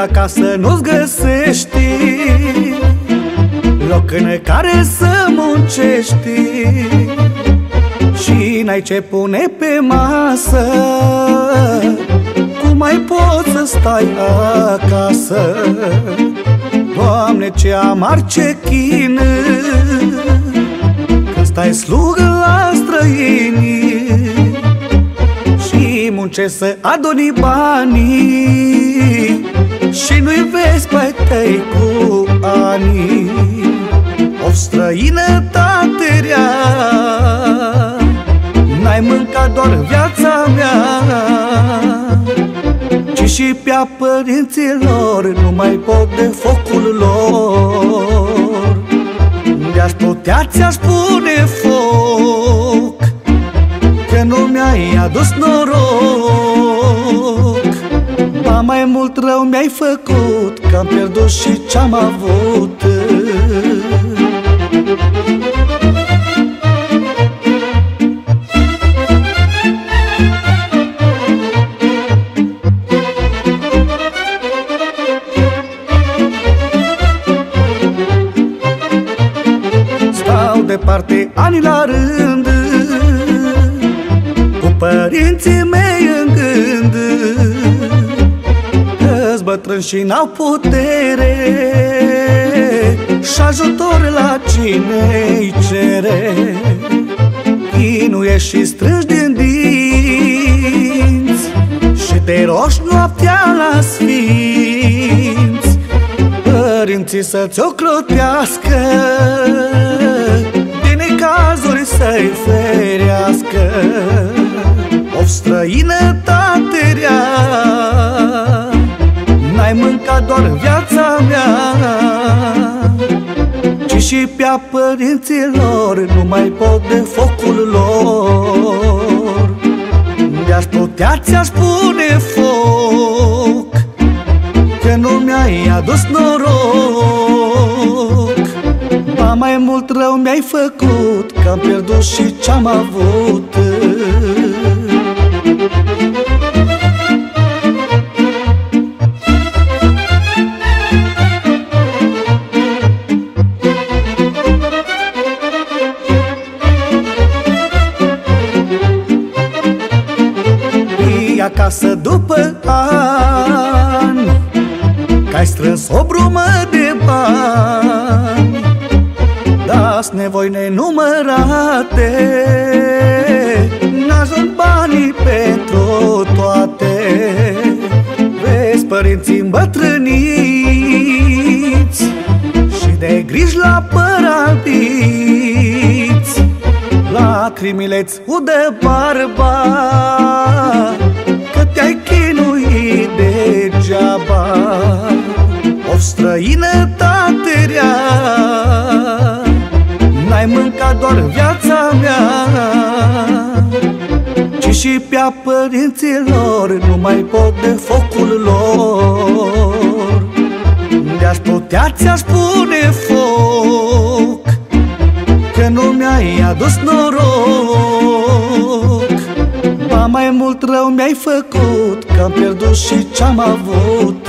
acasă nu-ți găsești Loc în care să muncești Și n-ai ce pune pe masă Cum mai poți să stai acasă? Doamne, ce amar, ce chin Când stai slugă la străini Și muncești să aduni banii doar viața mea. Ci și pe-a părinților Nu mai pot de focul lor. De-aș putea ți-aș pune foc Că nu mi-ai adus noroc. Ba mai mult rău mi-ai făcut Că am pierdut și ce-am avut departe ani la rând. Cu părinții mei în gând. Că-s bătrâni și n-au putere. Și ajutor la cine-i cere. Chinuie și strângi din dinți. Și te roși noaptea la sfinți. Părinții să-ți ocrotească. Din necazuri să-i ferească. O străinătate rea N-ai mâncat doar viața mea Ci și pe-a părinților Nu mai pot de focul lor. De-aș putea ți-aș pune foc Că nu mi-ai adus noroc. Ba mai mult rău mi-ai făcut Că am pierdut și ce-am avut. Vii acasă după ani Că ai strâns o brumă de bani Das nevoi nenumărate. N-ajung banii pentru toate. Vezi părinții îmbătrâniți Și de griji la păralbiți Lacrimile-ți udă barba Că te-ai chinuit degeaba. O străinătate N-ai mâncat doar viața mea. Ci și pe-a părinților Nu mai pot de focul lor. De-aș putea ți-aș pune foc Că nu mi-ai adus noroc. Ba mai mult rău mi-ai făcut Că am pierdut și ce-am avut